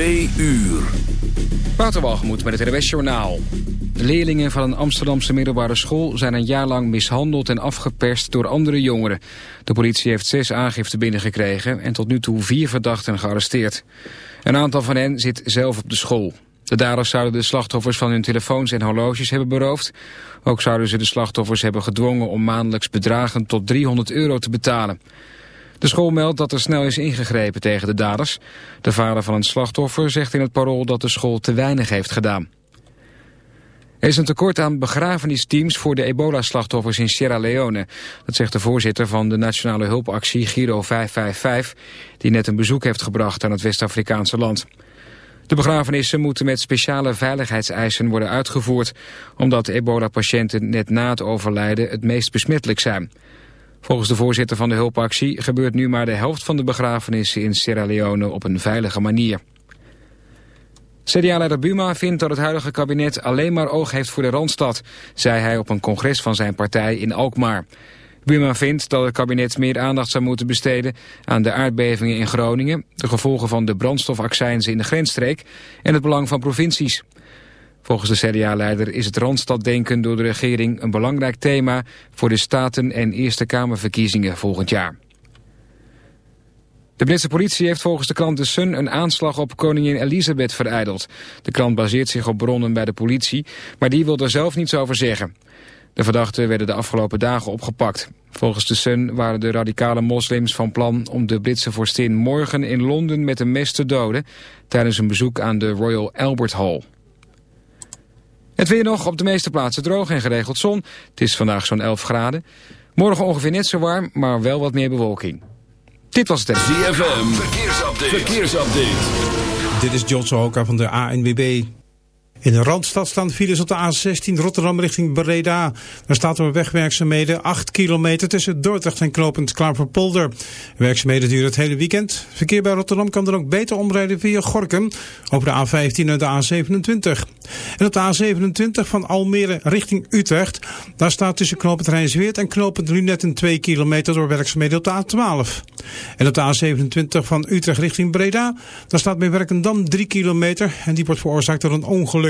Twee uur. Waterwalgemoed met het RWS Journaal. De leerlingen van een Amsterdamse middelbare school zijn een jaar lang mishandeld en afgeperst door andere jongeren. De politie heeft zes aangiften binnengekregen en tot nu toe vier verdachten gearresteerd. Een aantal van hen zit zelf op de school. De daders zouden de slachtoffers van hun telefoons en horloges hebben beroofd. Ook zouden ze de slachtoffers hebben gedwongen om maandelijks bedragen tot 300 euro te betalen. De school meldt dat er snel is ingegrepen tegen de daders. De vader van een slachtoffer zegt in het parool dat de school te weinig heeft gedaan. Er is een tekort aan begrafenisteams voor de ebola-slachtoffers in Sierra Leone. Dat zegt de voorzitter van de nationale hulpactie Giro 555... die net een bezoek heeft gebracht aan het West-Afrikaanse land. De begrafenissen moeten met speciale veiligheidseisen worden uitgevoerd... omdat ebola-patiënten net na het overlijden het meest besmettelijk zijn... Volgens de voorzitter van de hulpactie gebeurt nu maar de helft van de begrafenissen in Sierra Leone op een veilige manier. CDA-leider Buma vindt dat het huidige kabinet alleen maar oog heeft voor de Randstad, zei hij op een congres van zijn partij in Alkmaar. Buma vindt dat het kabinet meer aandacht zou moeten besteden aan de aardbevingen in Groningen, de gevolgen van de brandstofaccijnzen in de grensstreek en het belang van provincies. Volgens de CDA-leider is het Randstaddenken door de regering een belangrijk thema voor de Staten- en Eerste Kamerverkiezingen volgend jaar. De Britse politie heeft volgens de krant The Sun een aanslag op koningin Elizabeth vereideld. De krant baseert zich op bronnen bij de politie, maar die wil er zelf niets over zeggen. De verdachten werden de afgelopen dagen opgepakt. Volgens The Sun waren de radicale moslims van plan om de Britse vorstin morgen in Londen met een mes te doden tijdens een bezoek aan de Royal Albert Hall. Het weer nog op de meeste plaatsen droog en geregeld zon. Het is vandaag zo'n 11 graden. Morgen ongeveer net zo warm, maar wel wat meer bewolking. Dit was het. ZFM, verkeersupdate. verkeersupdate. Dit is John Sohoka van de ANWB. In de Randstad staan files op de A16 Rotterdam richting Breda. Daar staat er wegwerkzaamheden 8 kilometer tussen Dordrecht en Knopend Klaverpolder. Werkzaamheden duren het hele weekend. Verkeer bij Rotterdam kan dan ook beter omrijden via Gorkum over de A15 en de A27. En op de A27 van Almere richting Utrecht. Daar staat tussen Knopend Rijnsweert en Knopend Lunetten 2 kilometer door werkzaamheden op de A12. En op de A27 van Utrecht richting Breda. Daar staat bij Werkendam 3 kilometer en die wordt veroorzaakt door een ongeluk.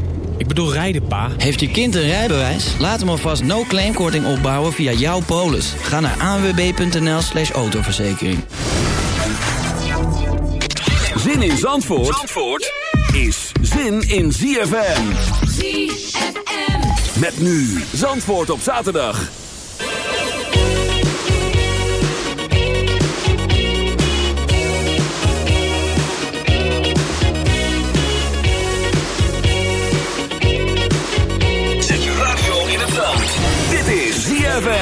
Ik bedoel rijden, pa. Heeft je kind een rijbewijs? Laat hem alvast no-claimkorting opbouwen via jouw polis. Ga naar anwb.nl slash autoverzekering. Zin in Zandvoort, Zandvoort is zin in ZFM. ZFM. Met nu Zandvoort op zaterdag.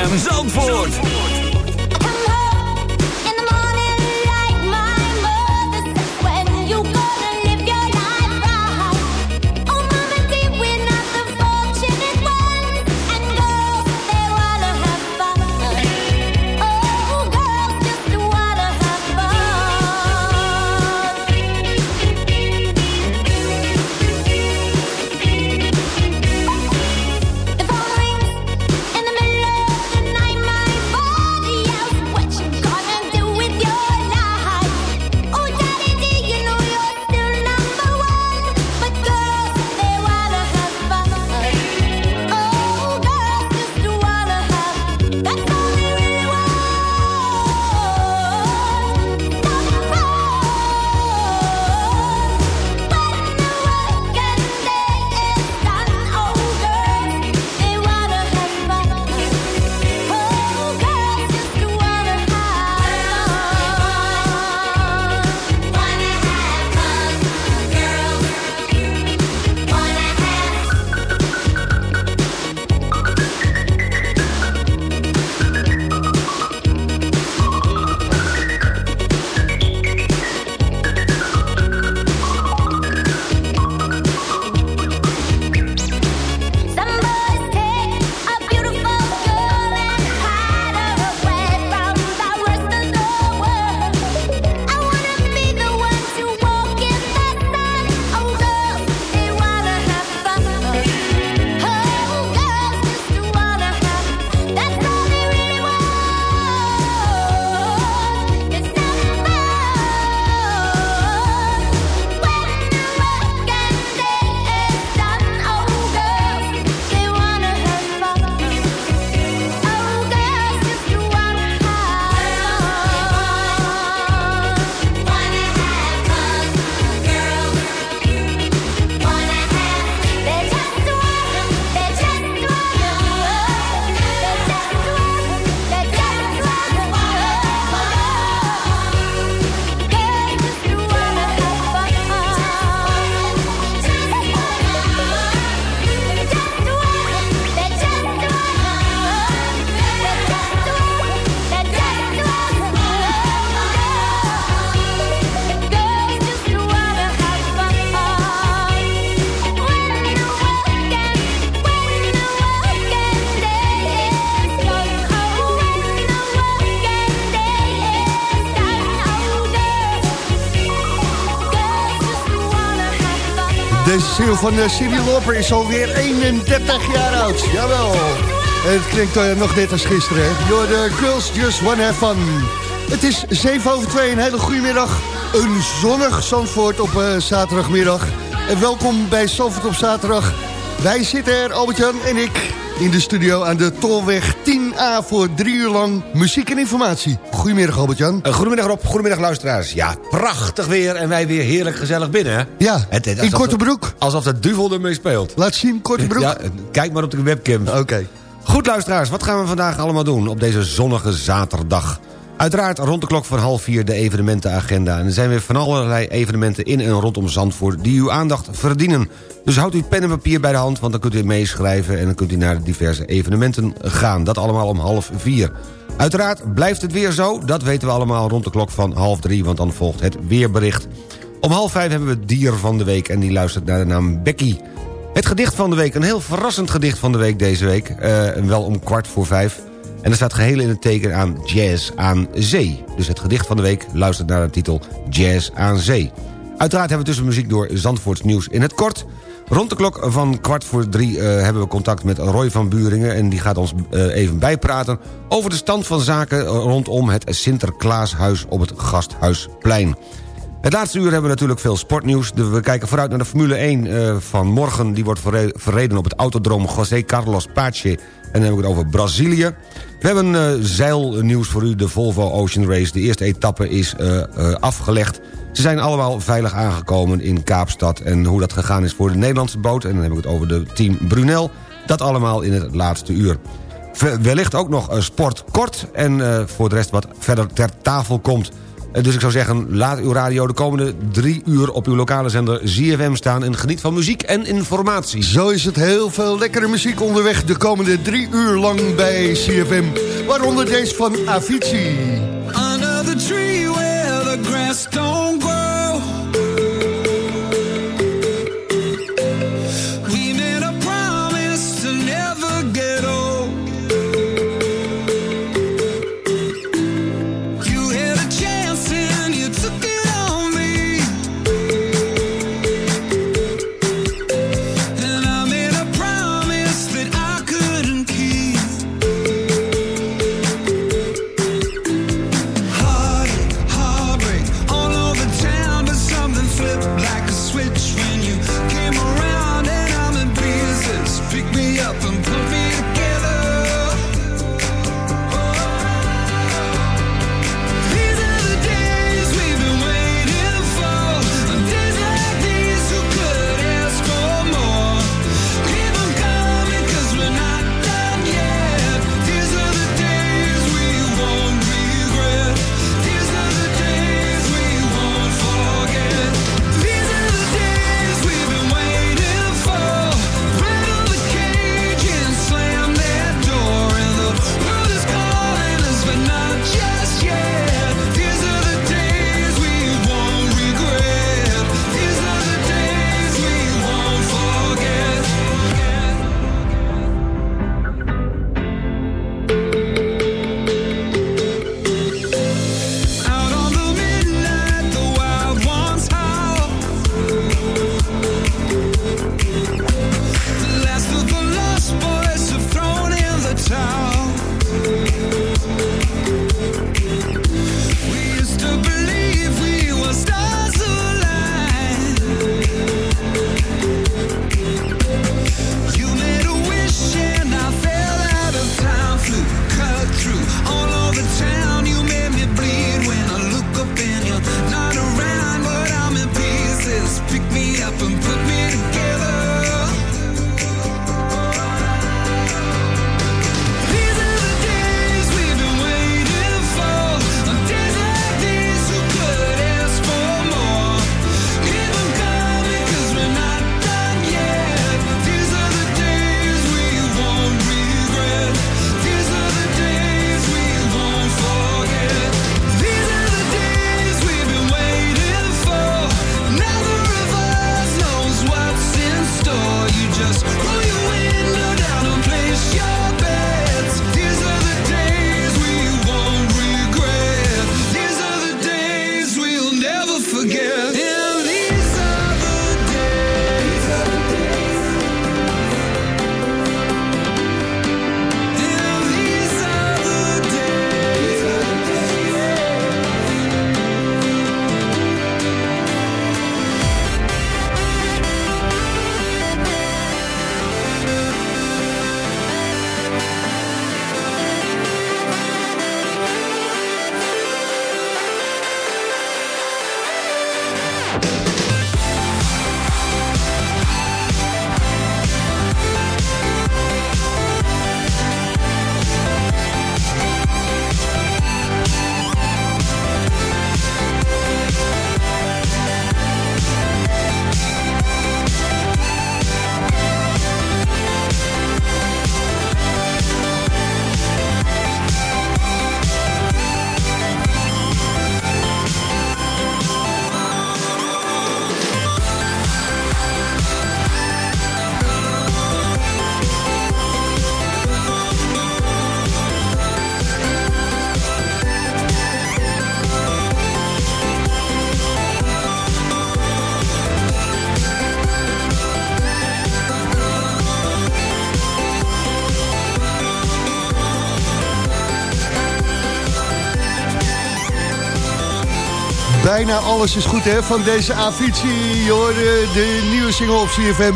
ZFM Zandvoort. Single van uh, Cyndi Lauper is alweer 31 jaar oud. Jawel. Het klinkt uh, nog net als gisteren. You're the girls just wanna have fun. Het is 7 over 2, een hele goede middag. Een zonnig Zandvoort op uh, zaterdagmiddag. En welkom bij Zandvoort op zaterdag. Wij zitten er, Albert-Jan en ik, in de studio aan de Tolweg 10A... voor drie uur lang muziek en informatie. Goedemiddag, Albert-Jan. Uh, goedemiddag Rob, goedemiddag luisteraars. Ja, prachtig weer en wij weer heerlijk gezellig binnen, hè? Ja, Het- het- in korte de- broek. Alsof de duvel ermee speelt. Laat zien, korte broek. Ja, kijk maar op de webcam. Oké. Goed luisteraars, wat gaan we vandaag allemaal doen op deze zonnige zaterdag? Uiteraard rond de klok van half vier de evenementenagenda. En er zijn weer van allerlei evenementen in en rondom Zandvoort... die uw aandacht verdienen. Dus houdt u pen en papier bij de hand, want dan kunt u meeschrijven... en dan kunt u naar de diverse evenementen gaan. Dat allemaal om half vier. Uiteraard blijft het weer zo, dat weten we allemaal rond de klok van half drie... want dan volgt het weerbericht. Om half vijf hebben we dier van de week... en die luistert naar de naam Becky. Het gedicht van de week, een heel verrassend gedicht van de week deze week. eh, wel om kwart voor vijf. En dat staat geheel in het teken aan Jazz aan Zee. Dus het gedicht van de week luistert naar de titel Jazz aan Zee. Uiteraard hebben we tussen muziek door Zandvoorts nieuws in het kort. Rond de klok van kwart voor drie eh, hebben we contact met Roy van Buringen... en die gaat ons eh, even bijpraten over de stand van zaken... rondom het Sinterklaashuis op het Gasthuisplein. Het laatste uur hebben we natuurlijk veel sportnieuws. We kijken vooruit naar de Formule 1 eh, van morgen. Die wordt verre- verreden op het autodroom José Carlos Pache. En dan heb ik het over Brazilië. We hebben eh, zeilnieuws voor u, de Volvo Ocean Race. De eerste etappe is eh, eh, afgelegd. Ze zijn allemaal veilig aangekomen in Kaapstad. En hoe dat gegaan is voor de Nederlandse boot... en dan heb ik het over de team Brunel... dat allemaal in het laatste uur. Wellicht ook nog sport kort en voor de rest wat verder ter tafel komt. Eh, Dus ik zou zeggen, laat uw radio de komende drie uur op uw lokale zender ZFM staan... en geniet van muziek en informatie. Zo is het heel veel lekkere muziek onderweg de komende drie uur lang bij CFM. Waaronder deze van Avicii. Under the tree where the grass don't grow. Bijna alles is goed hè, van deze Avicii. Je hoorde de nieuwe single op CFM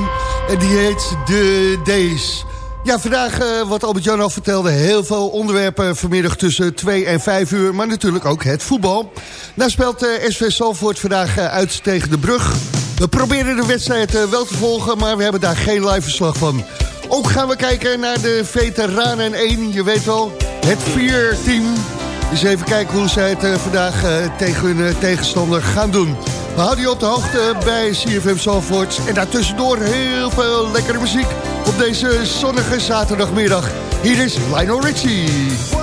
en die heet The Days. Ja, vandaag, eh, wat Albert-Jan al vertelde... heel veel onderwerpen vanmiddag tussen 2 en 5 uur... maar natuurlijk ook het voetbal. Nou speelt eh, SV Salvoort vandaag eh, uit tegen de brug. We proberen de wedstrijd wel te volgen... maar we hebben daar geen live verslag van. Ook gaan we kijken naar de veteranen 1. Je weet wel, het vier-team. Dus even kijken hoe zij het eh, vandaag eh, tegen hun eh, tegenstander gaan doen. We houden je op de hoogte bij CFM Zalvoort. En daartussendoor heel veel lekkere muziek op deze zonnige zaterdagmiddag. Hier is Lionel Richie.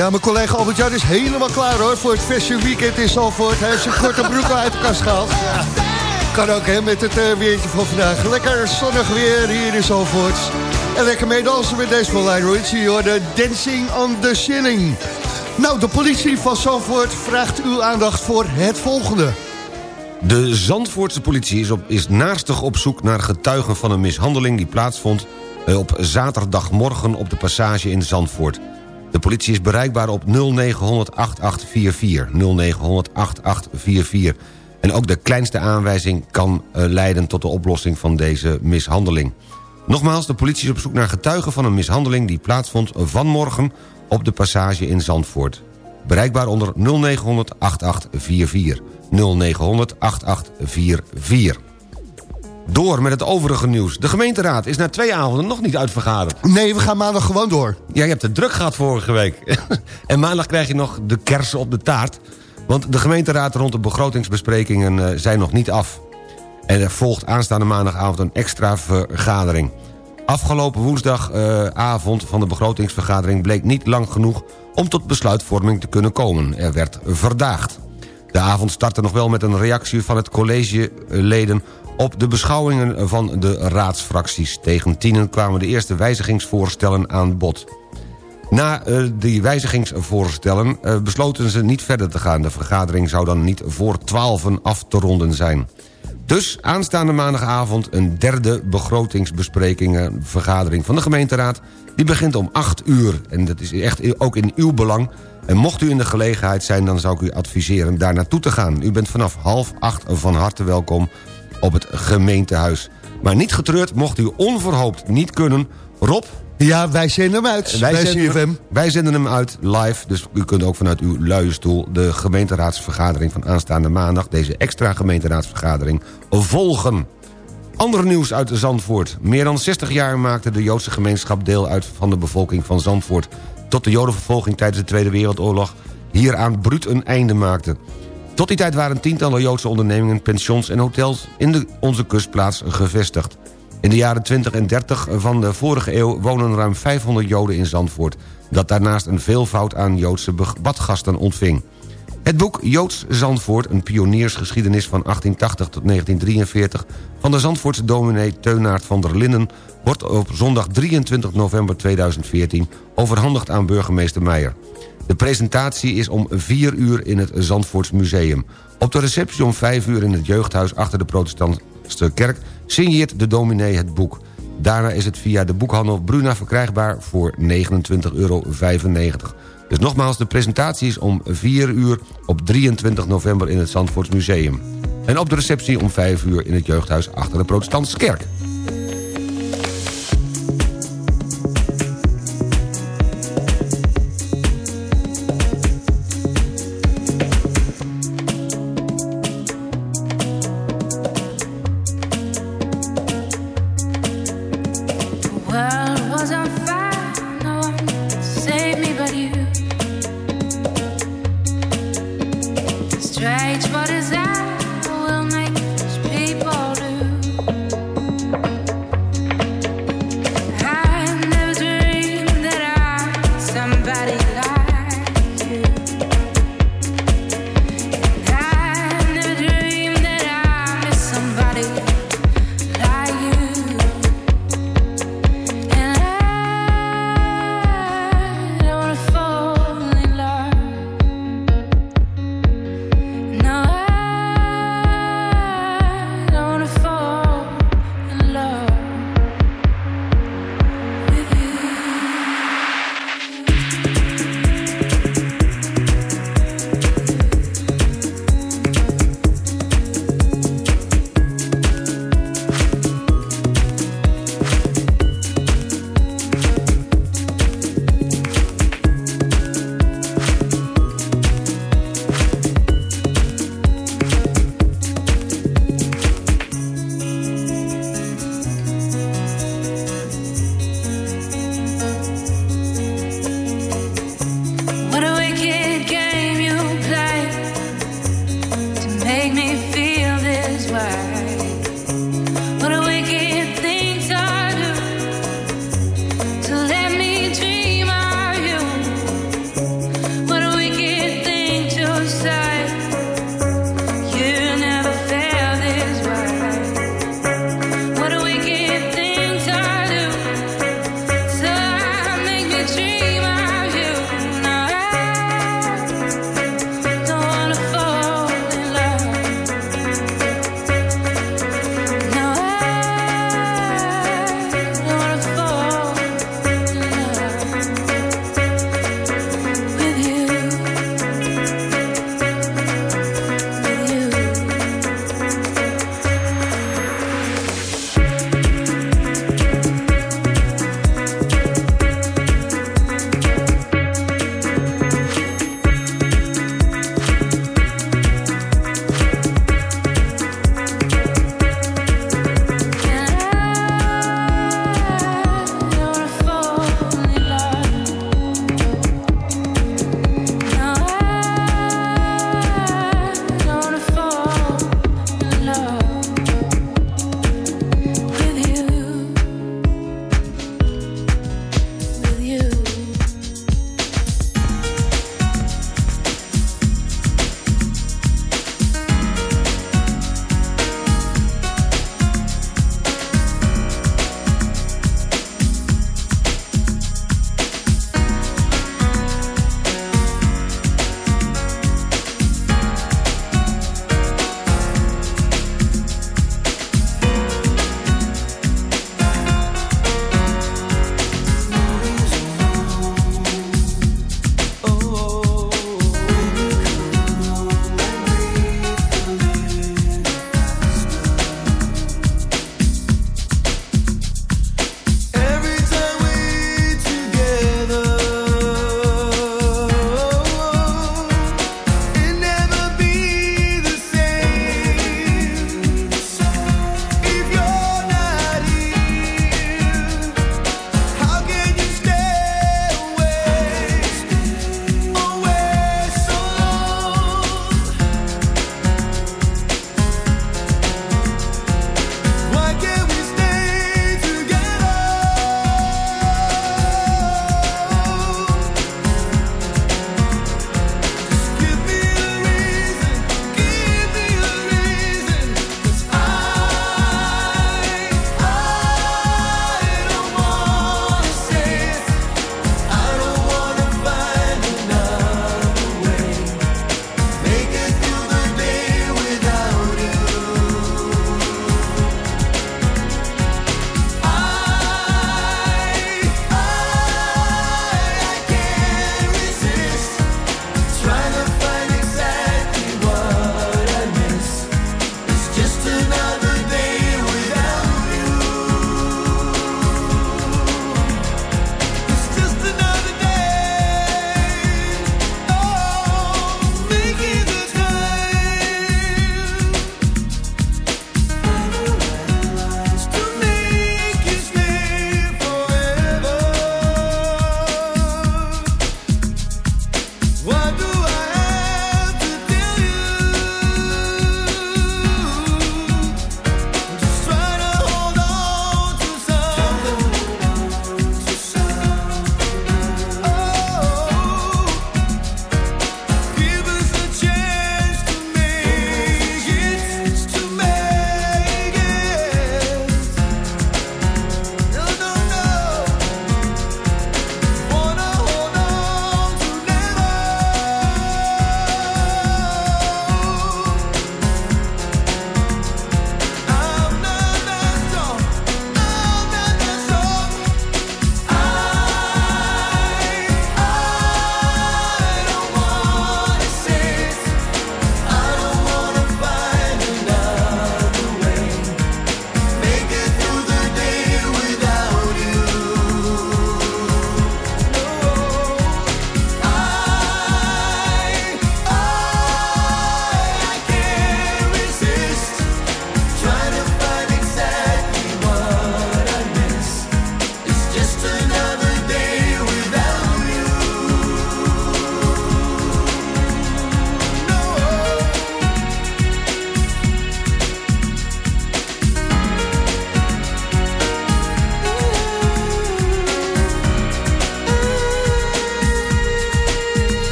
Ja, mijn collega Albert-Jan is helemaal klaar hoor voor het Fashion Weekend in Zalvoort. Hij heeft zijn korte broek uit de kast gehaald. Kan ook hè, met het eh, weertje van vandaag. Lekker zonnig weer hier in Zalvoort. En lekker meedansen met deze van Line hoor. De Dancing on the Ceiling. Nou, de politie van Zalvoort vraagt uw aandacht voor het volgende. De Zandvoortse politie is, is naastig op zoek naar getuigen van een mishandeling... die plaatsvond eh, op zaterdagmorgen op de passage in Zandvoort. De politie is bereikbaar op 0900 8844. 0900 8844. En ook de kleinste aanwijzing kan eh, leiden tot de oplossing van deze mishandeling. Nogmaals, de politie is op zoek naar getuigen van een mishandeling... die plaatsvond vanmorgen op de passage in Zandvoort. Bereikbaar onder 0900 8844. 0900 8844. Door met het overige nieuws. De gemeenteraad is na twee avonden nog niet uitvergaderd. Nee, we gaan maandag gewoon door. Ja, je hebt het druk gehad vorige week. en maandag krijg je nog de kersen op de taart. Want de gemeenteraad rond de begrotingsbesprekingen eh, zijn nog niet af. En er volgt aanstaande maandagavond een extra vergadering. Afgelopen woensdagavond van de begrotingsvergadering bleek niet lang genoeg... om tot besluitvorming te kunnen komen. Er werd verdaagd. De avond startte nog wel met een reactie van het collegeleden... op de beschouwingen van de raadsfracties. Tegen tienen kwamen de eerste wijzigingsvoorstellen aan bod. Na eh, die wijzigingsvoorstellen eh, besloten ze niet verder te gaan. De vergadering zou dan niet voor twaalfen af te ronden zijn. Dus aanstaande maandagavond een derde begrotingsbesprekingen-vergadering van de gemeenteraad. Die begint om 8 uur en dat is echt ook in uw belang. En mocht u in de gelegenheid zijn, dan zou ik u adviseren daar naartoe te gaan. U bent vanaf half acht van harte welkom op het gemeentehuis. Maar niet getreurd, mocht u onverhoopt niet kunnen... Rob, Ja, wij zenden hem uit bij zenden, hem- wij zenden hem uit live, dus u kunt ook vanuit uw luie stoel... de gemeenteraadsvergadering van aanstaande maandag... deze extra gemeenteraadsvergadering volgen. Ander nieuws uit Zandvoort. Meer dan 60 jaar maakte de Joodse gemeenschap deel uit... van de bevolking van Zandvoort... tot de jodenvervolging tijdens de Tweede Wereldoorlog... hieraan bruut een einde maakte. Tot die tijd waren tientallen Joodse ondernemingen, pensions en hotels... in de, onze kustplaats gevestigd. In de jaren 20 en 30 van de vorige eeuw wonen ruim 500 Joden in Zandvoort... dat daarnaast een veelvoud aan Joodse badgasten ontving. Het boek Joods Zandvoort, een pioniersgeschiedenis van 1880 tot 1943... van de Zandvoortse dominee Teunaert van der Linden... wordt op zondag 23 november 2014 overhandigd aan burgemeester Meijer. De presentatie is om 4 uur in het Zandvoorts Museum. Op de receptie om 5 uur in het jeugdhuis achter de protestantse kerk... signeert de dominee het boek. Daarna is het via de boekhandel Bruna verkrijgbaar voor 29,95 euro. Dus nogmaals, de presentatie is om 4 uur op 23 november in het Zandvoorts Museum. En op de receptie om 5 uur in het jeugdhuis achter de protestantse kerk.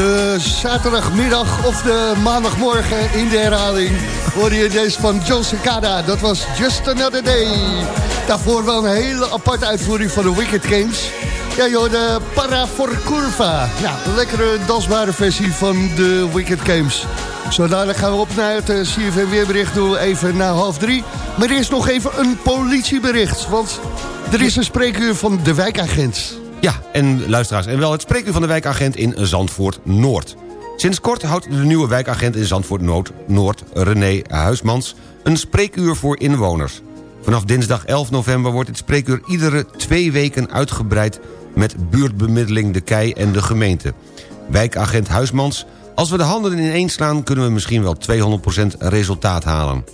De zaterdagmiddag of de maandagmorgen in de herhaling... hoorde je deze van John Cicada. Dat was Just Another Day. Daarvoor wel een hele aparte uitvoering van de Wicked Games. Ja, joh, de Para for Curva. Ja, een lekkere dansbare versie van de Wicked Games. Zo dadelijk gaan we op naar het eh, CFM weerbericht. Doen even na half drie. Maar eerst nog even een politiebericht. Want er is een spreekuur van de wijkagent. Ja, en luisteraars, en wel het spreekuur van de wijkagent in Zandvoort-Noord. Sinds kort houdt de nieuwe wijkagent in Zandvoort-Noord, Noord, René Huismans, een spreekuur voor inwoners. Vanaf dinsdag 11 november wordt dit spreekuur iedere twee weken uitgebreid met buurtbemiddeling de KEI en de gemeente. Wijkagent Huismans, als we de handen ineens slaan kunnen we misschien wel 200% resultaat halen.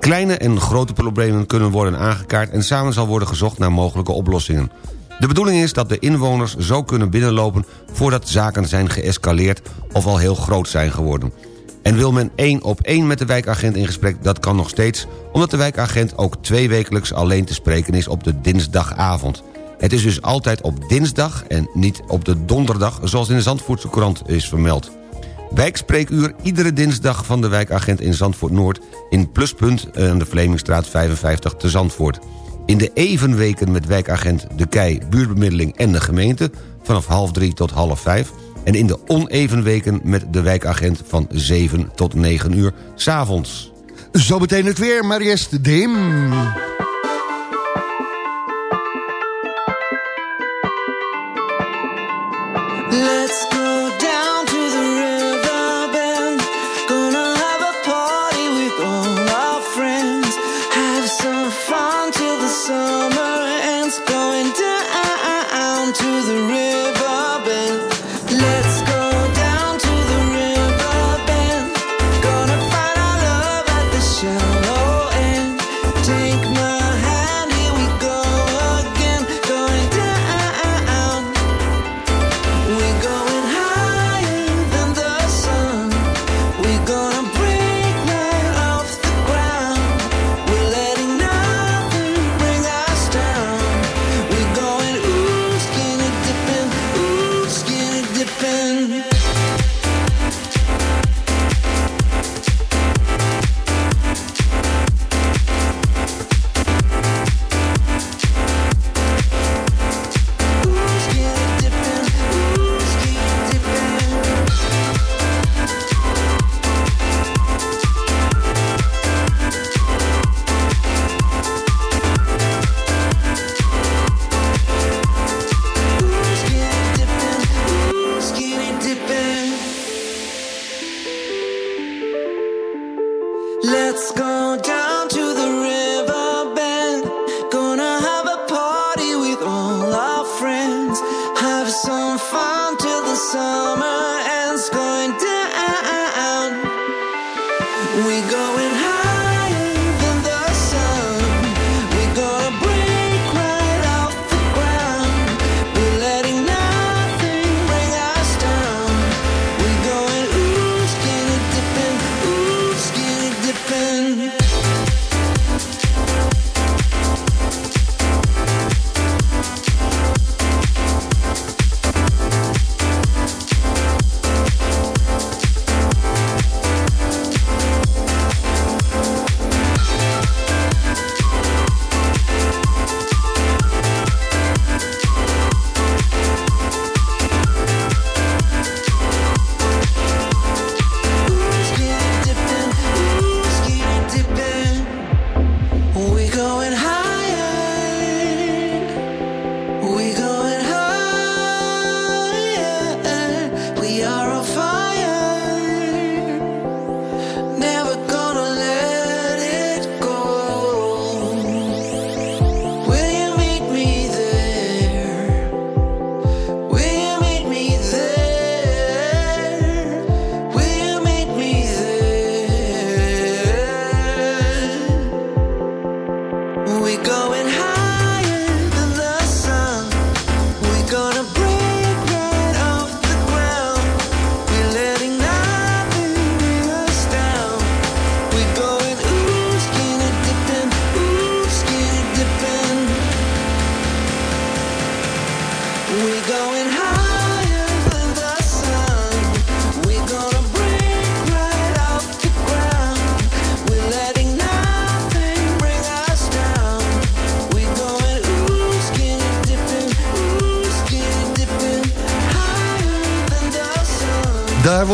Kleine en grote problemen kunnen worden aangekaart en samen zal worden gezocht naar mogelijke oplossingen. De bedoeling is dat de inwoners zo kunnen binnenlopen... voordat zaken zijn geëscaleerd of al heel groot zijn geworden. En wil men één op één met de wijkagent in gesprek... dat kan nog steeds, omdat de wijkagent ook twee wekelijks alleen te spreken is op de dinsdagavond. Het is dus altijd op dinsdag en niet op de donderdag... zoals in de Zandvoortse krant is vermeld. Wijkspreekuur iedere dinsdag van de wijkagent in Zandvoort Noord... in Pluspunt aan de Vlemingstraat 55 te Zandvoort. In de evenweken met wijkagent De Kei, buurtbemiddeling en de gemeente... vanaf half drie tot half vijf. En in de onevenweken met de wijkagent van 7 tot 9 uur s'avonds. Zometeen het weer, maar Dim.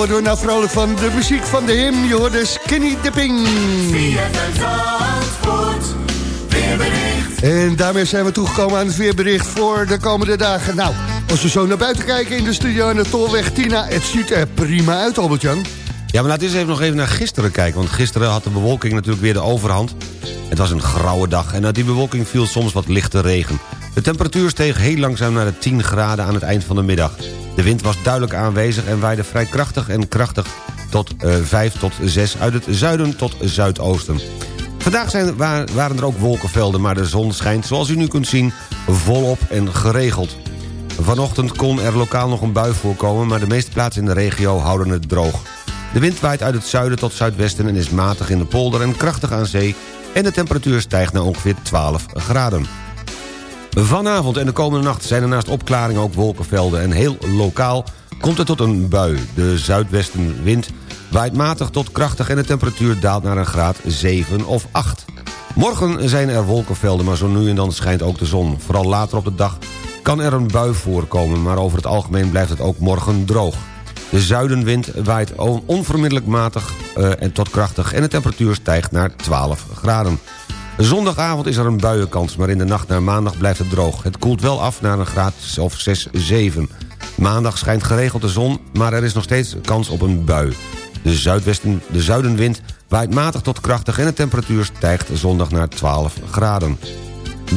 Worden we nou vrolijk van? De muziek van de him, je hoort de Skinny Dipping. En daarmee zijn we toegekomen aan het weerbericht voor de komende dagen. Nou, als we zo naar buiten kijken in de studio aan de Tolweg Tina... het ziet er prima uit, Albert-Jan. Ja, maar laten we eens even nog even naar gisteren kijken. Want gisteren had de bewolking natuurlijk weer de overhand. Het was een grauwe dag en uit die bewolking viel soms wat lichte regen. De temperatuur steeg heel langzaam naar de 10 graden aan het eind van de middag. De wind was duidelijk aanwezig en waaide vrij krachtig en krachtig tot eh 5 tot 6 uit het zuiden tot zuidoosten. Vandaag zijn, wa- waren er ook wolkenvelden, maar de zon schijnt, zoals u nu kunt zien, volop en geregeld. Vanochtend kon er lokaal nog een bui voorkomen... maar de meeste plaatsen in de regio houden het droog. De wind waait uit het zuiden tot zuidwesten en is matig in de polder en krachtig aan zee... en de temperatuur stijgt naar ongeveer 12 graden. Vanavond en de komende nacht zijn er naast opklaringen ook wolkenvelden... en heel lokaal komt het tot een bui. De zuidwestenwind waait matig tot krachtig... en de temperatuur daalt naar een graad 7 of 8. Morgen zijn er wolkenvelden, maar zo nu en dan schijnt ook de zon. Vooral later op de dag kan er een bui voorkomen... maar over het algemeen blijft het ook morgen droog. De zuidenwind waait on- onvermiddellijk matig eh, en tot krachtig... en de temperatuur stijgt naar 12 graden. Zondagavond is er een buienkans, maar in de nacht naar maandag blijft het droog. Het koelt wel af naar een graad of 6, 7. Maandag schijnt geregeld de zon, maar er is nog steeds kans op een bui. De, zuidwesten, de zuidenwind waait matig tot krachtig... en de temperatuur stijgt zondag naar 12 graden.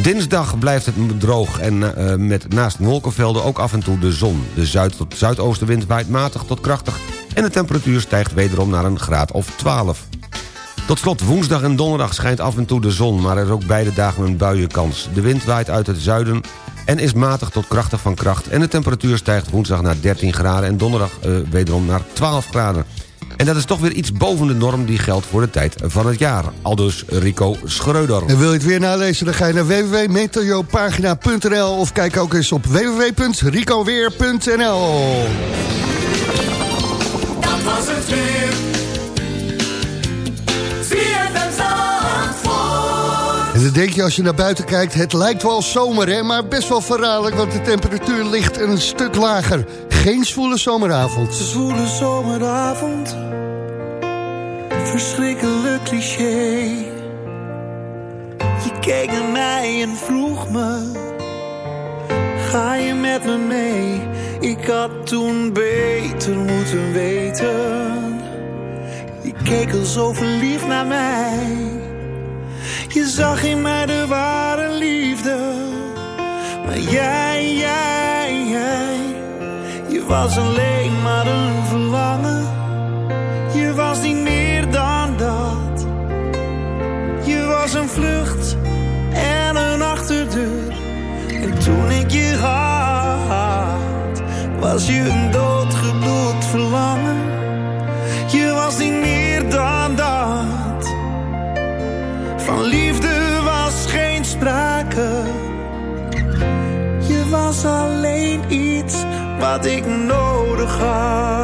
Dinsdag blijft het droog en eh, met naast wolkenvelden ook af en toe de zon. De zuid- tot zuidoostenwind waait matig tot krachtig... en de temperatuur stijgt wederom naar een graad of 12. Tot slot, woensdag en donderdag schijnt af en toe de zon... maar er is ook beide dagen een buienkans. De wind waait uit het zuiden en is matig tot krachtig van kracht... en de temperatuur stijgt woensdag naar 13 graden... en donderdag eh, wederom naar 12 graden. En dat is toch weer iets boven de norm die geldt voor de tijd van het jaar. Aldus Rico Schreuder. En wil je het weer nalezen, dan ga je naar www.meteopagina.nl... of kijk ook eens op www.ricoweer.nl. Dat was het weer. Dan denk je als je naar buiten kijkt, het lijkt wel zomer, hè? maar best wel verraderlijk, want de temperatuur ligt een stuk lager. Geen zwoele zomeravond. Zwoele zomeravond. Verschrikkelijk cliché. Je keek naar mij en vroeg me. Ga je met me mee? Ik had toen beter moeten weten. Je keek al zo verliefd naar mij. Je zag in mij de ware liefde. Maar jij, jij, jij. Je was alleen maar een verlangen. Je was niet meer dan dat. Je was een vlucht en een achterdeur. En toen ik je had, was je een doodgebloed verlangen. Je was niet meer Van liefde was geen sprake. Je was alleen iets wat ik nodig had.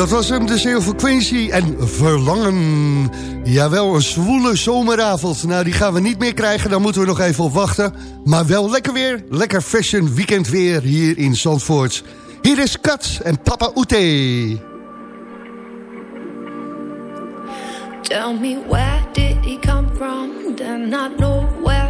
Dat was hem, de Quincy en Verlangen. Jawel, een zwoele zomeravond. Nou, die gaan we niet meer krijgen, daar moeten we nog even op wachten. Maar wel lekker weer, lekker fashion weekend weer hier in Zandvoort. Hier is Kat en Papa Oete. Tell me where did he come from? Then I know where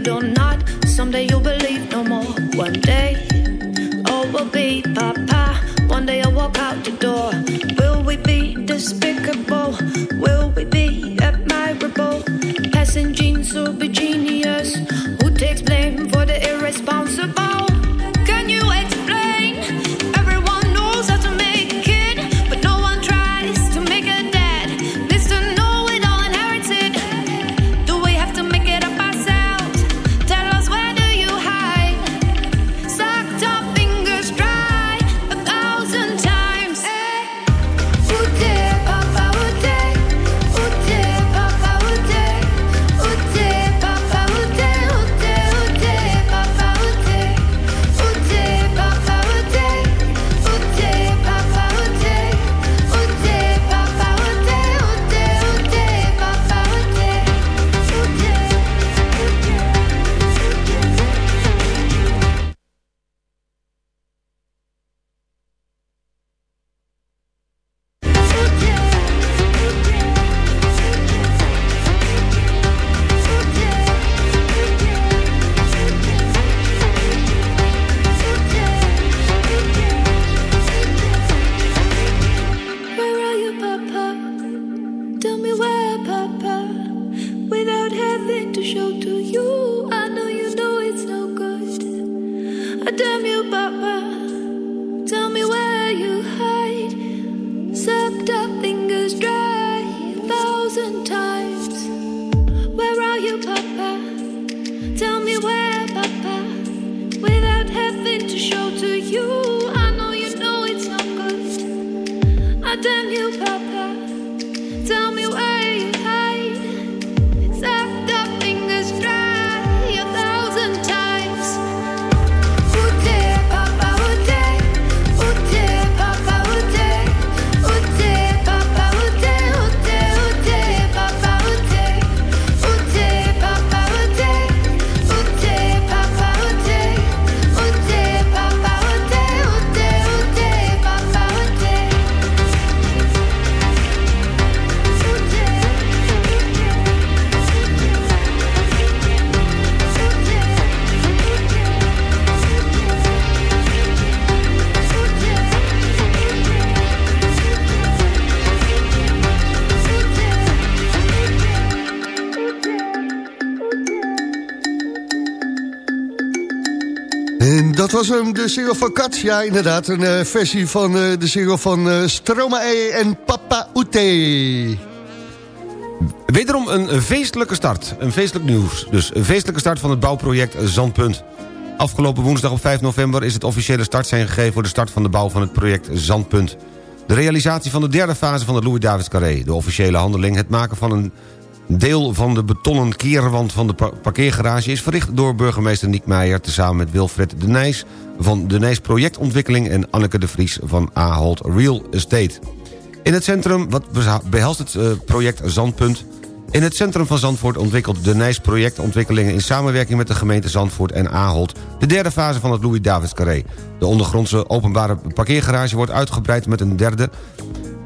It or not, someday you'll believe no more. One day, oh, all will be Papa. One day I'll walk out the door. Will we be despicable? Will we be admirable? Passing genes will be genius. Was hem, de single van Kat. Ja, inderdaad, een eh, versie van eh, de single van eh Stromae en Papa Oete. Wederom een feestelijke start. Een feestelijk nieuws. Dus een feestelijke start van het bouwproject Zandpunt. Afgelopen woensdag op 5 november is het officiële startsein gegeven... voor de start van de bouw van het project Zandpunt. De realisatie van de derde fase van de Louis-Davids Carré. De officiële handeling, het maken van een Deel van de betonnen keerwand van de pa- parkeergarage is verricht door burgemeester Niek Meijer... tezamen met Wilfred de Nijs van de Nijs Projectontwikkeling... en Anneke de Vries van Ahold Real Estate. In het centrum, wat behelst het eh, project Zandpunt... In het centrum van Zandvoort ontwikkelt de Nijs projectontwikkelingen... in samenwerking met de gemeente Zandvoort en Ahold... de derde fase van het Louis-Davids Carré. De ondergrondse openbare parkeergarage wordt uitgebreid met een derde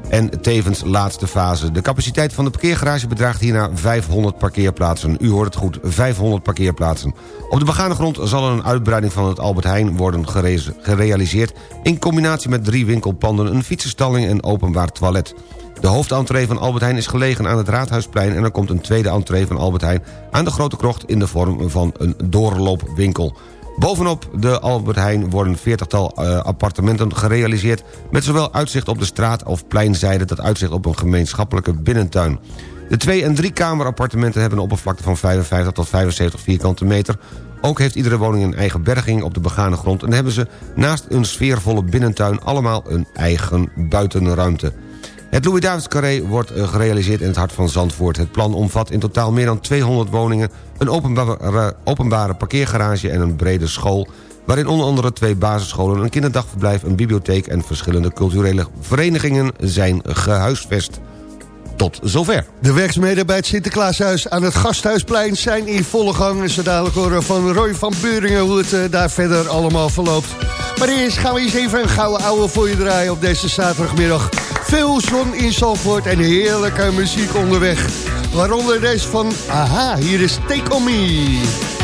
en tevens laatste fase. De capaciteit van de parkeergarage bedraagt hierna 500 parkeerplaatsen. U hoort het goed, 500 parkeerplaatsen. Op de begane grond zal er een uitbreiding van het Albert Heijn worden gere- gerealiseerd... in combinatie met drie winkelpanden, een fietsenstalling en openbaar toilet. De hoofdentree van Albert Heijn is gelegen aan het Raadhuisplein... en er komt een tweede entree van Albert Heijn aan de Grote Krocht... in de vorm van een doorloopwinkel. Bovenop de Albert Heijn worden veertigtal eh, appartementen gerealiseerd... met zowel uitzicht op de straat of pleinzijde... dat uitzicht op een gemeenschappelijke binnentuin. De twee- en drie-kamerappartementen hebben een oppervlakte van 55 tot 75 vierkante meter... Ook heeft iedere woning een eigen berging op de begane grond... en hebben ze naast een sfeervolle binnentuin allemaal een eigen buitenruimte. Het Louis Davids Carré wordt eh, gerealiseerd in het hart van Zandvoort. Het plan omvat in totaal meer dan 200 woningen... een openbare parkeergarage en een brede school... waarin onder andere twee basisscholen, een kinderdagverblijf... een bibliotheek en verschillende culturele verenigingen zijn gehuisvest. Tot zover. De werkzaamheden bij het Sinterklaashuis aan het Gasthuisplein zijn in volle gang. En zo dadelijk horen van Roy van Beuringen hoe het eh, daar verder allemaal verloopt. Maar eerst gaan we eens even een gouden ouwe voor je draaien op deze zaterdagmiddag. Veel zon in Zandvoort en heerlijke muziek onderweg. Waaronder deze van Aha, hier is Take On Me.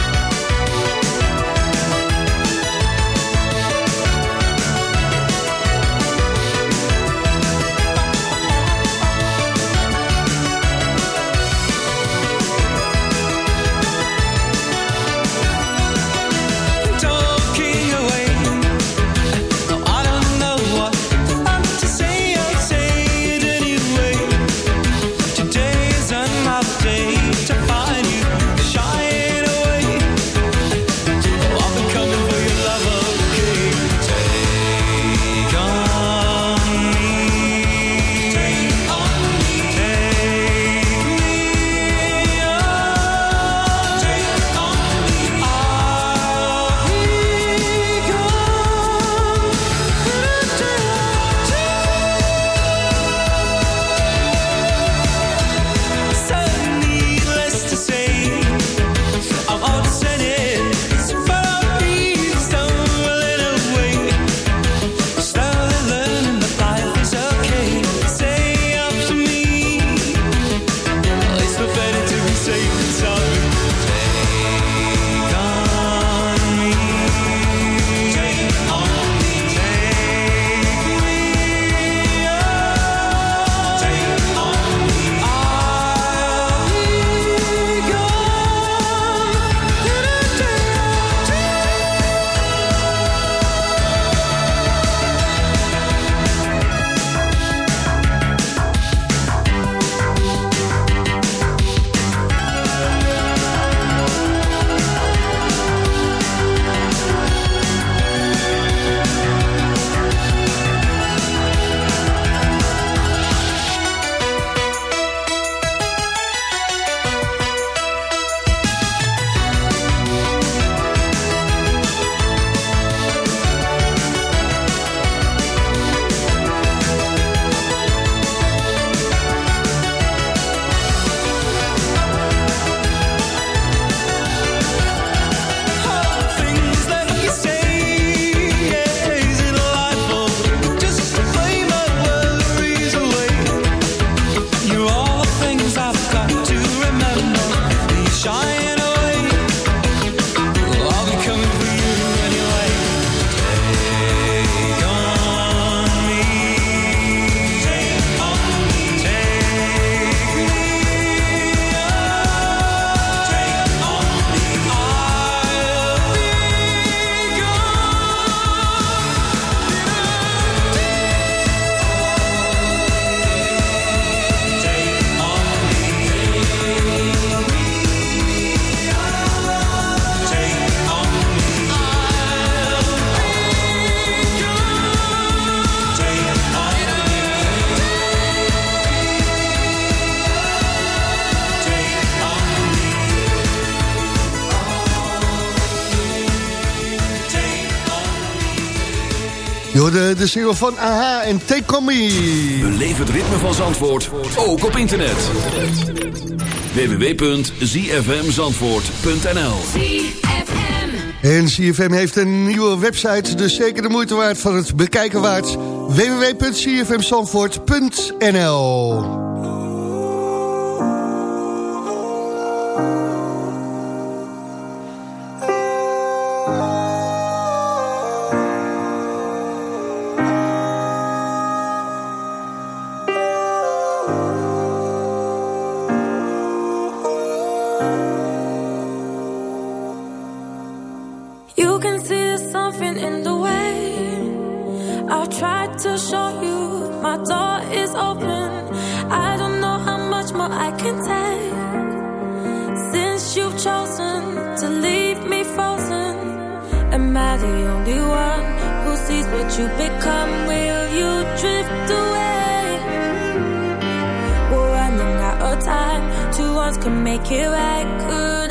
Hoorde de single van AHA en Take On Me. Beleef het ritme van Zandvoort, ook op internet. www.zfmzandvoort.nl En CFM heeft een nieuwe website, dus zeker de moeite waard van het bekijken waard. www.cfmzandvoort.nl could make it right. Could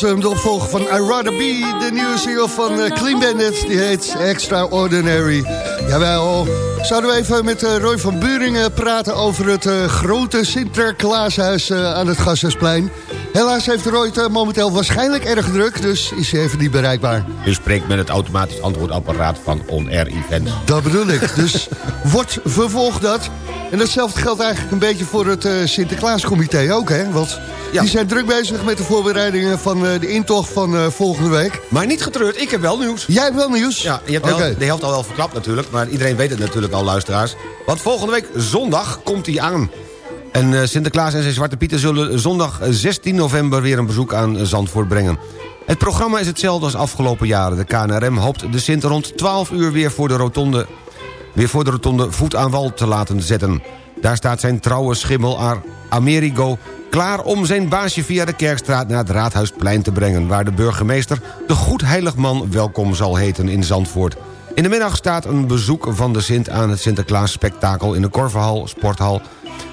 was hem, de opvolger van I Rather Be, de nieuwe single van eh, Clean Bandit. Die heet Extraordinary. Jawel, zouden we even met eh, Roy van Buringen praten over het eh, grote Sinterklaashuis aan het Gassersplein. Helaas heeft Roy het momenteel waarschijnlijk erg druk, dus is hij even niet bereikbaar. U spreekt met het automatisch antwoordapparaat van On Air Events. Dat bedoel ik. Dus wordt vervolgd dat. En datzelfde geldt eigenlijk een beetje voor het Sinterklaascomité ook, hè? Want die zijn druk bezig met de voorbereidingen van eh, de intocht van eh, volgende week. Maar niet getreurd, ik heb wel nieuws. Jij hebt wel nieuws? Ja, je hebt de, helft, de helft al wel verklapt natuurlijk, maar iedereen weet het natuurlijk al, luisteraars. Want volgende week zondag komt hij aan. En eh, Sinterklaas en zijn Zwarte Pieten zullen zondag eh, 16 november weer een bezoek aan Zandvoort brengen. Het programma is hetzelfde als afgelopen jaren. De KNRM hoopt de Sint rond 12 uur weer voor de rotonde weer voor de rotonde voet aan wal te laten zetten. Daar staat zijn trouwe schimmel Amerigo klaar om zijn baasje via de Kerkstraat naar het Raadhuisplein te brengen... waar de burgemeester de Goedheiligman welkom zal heten in Zandvoort. In de middag staat een bezoek van de Sint aan het Sinterklaas spektakel in de Korverhal Sporthal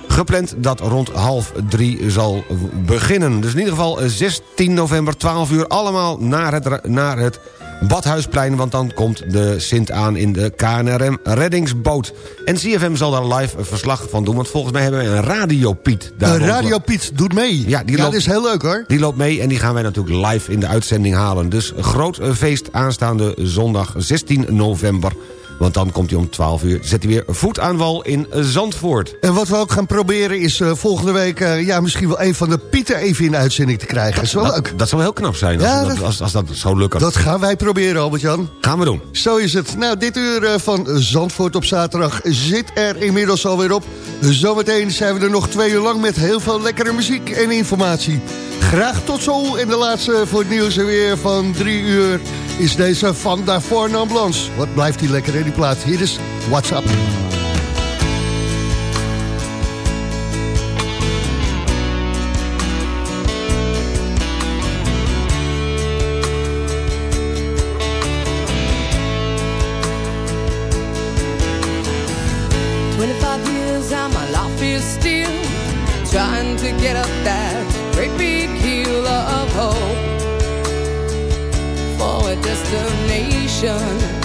gepland dat rond half drie zal beginnen. Dus in ieder geval 16 november, 12 uur, allemaal naar het, naar het Badhuisplein... want dan komt de Sint aan in de KNRM reddingsboot. En CFM zal daar live een verslag van doen... want volgens mij hebben we een Radio Piet. daar Radio Piet doet mee. Ja, die ja loopt- dat is heel leuk hoor. die loopt mee en die gaan wij natuurlijk live in de uitzending halen. Dus groot feest aanstaande zondag 16 november. Want dan komt hij om 12 uur, zet hij weer voet aan wal in Zandvoort. En wat we ook gaan proberen is eh, volgende week... eh, ja, misschien wel een van de Pieten even in uitzending te krijgen. Dat is wel Dat, leuk. dat zou heel knap zijn als, Ja, dat, dat- als, als dat zo lukt. Dat gaan wij proberen, Albert-Jan. gaan we doen. Zo is het. Nou, dit uur eh, van Zandvoort op zaterdag zit er inmiddels alweer op. Zometeen zijn we er nog twee uur lang met heel veel lekkere muziek en informatie. Graag tot zo. En de laatste voor het nieuws en weer van drie uur is deze van daarvoor Ambulance. Wat blijft die lekker in die plaat. Hier is WhatsApp. Twenty-five years and my life is still trying to get up that great big hill of hope for a destination.